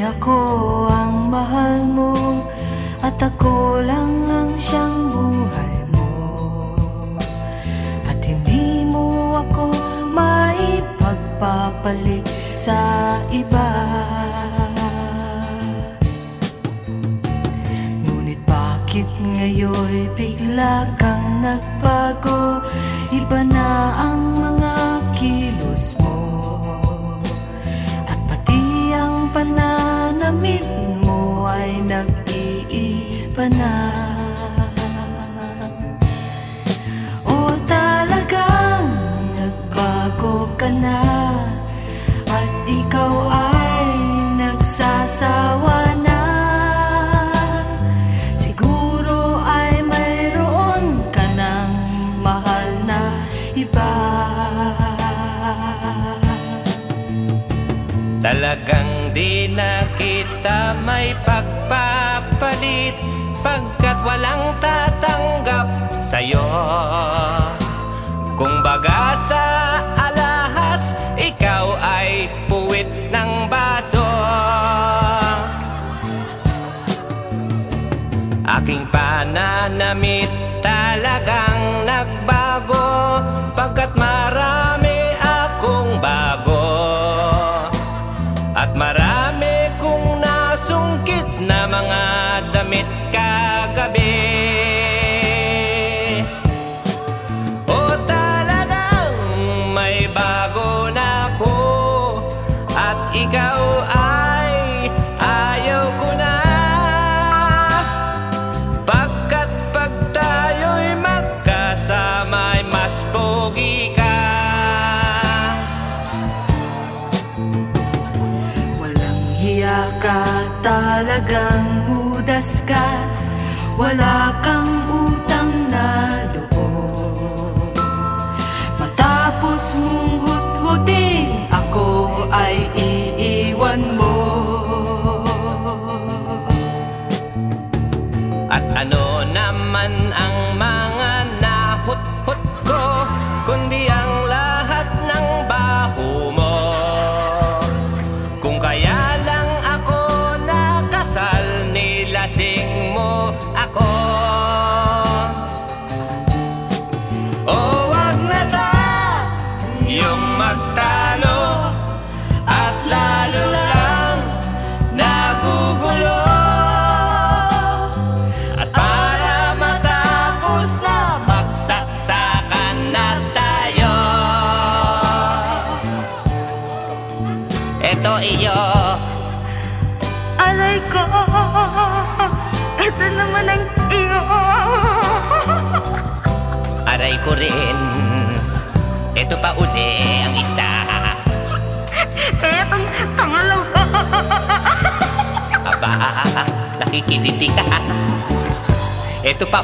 ako ang mahal mo At ako lang ang siyang buhay mo. At hindi mo ako maipagpapalit sa iba. Ngunit bakit ngayon bigla kang nagbago pananamit mo ay nag-iiba na. O talagang nagbago ka na. At ikaw ay nagsasawa na. Siguro ay mayroon ka ng mahal na iba. Talagang di na kita may pagpapalit Pagkat walang tatanggap sa'yo. Kung baga sa alahas Ikaw ay puwit ng baso. Aking pananamit talagang nagbago talagang hudas ka Wala kang utang na loob. Matapos mong hut-hutin Ako ay iiwan mo. At ano magtalo At lalo lang nagugulo. At para matapos na magsaksakan na tayo. Ito iyo. Alay ko udah bisa Eh, teng tangan Apa? Lagi kititik Itu Pak